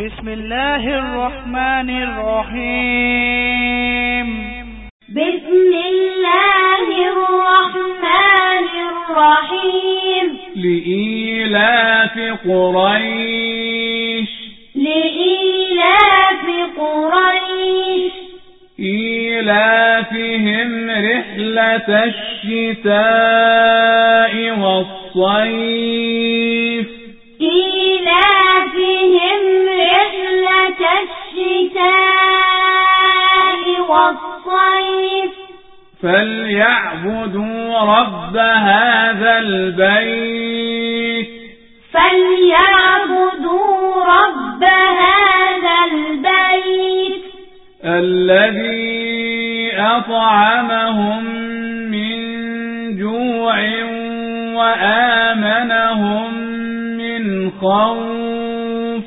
بسم الله الرحمن الرحيم. بسم الله الرحمن الرحيم. لإيلاف قريش. لإيلاف قريش. إيلافهم رحلة الشتاء والصيف. والصيف فليعبدوا رب هذا البيت. فليعبدوا رب هذا البيت. الذي أطعمهم من جوع وآمنهم من خوف.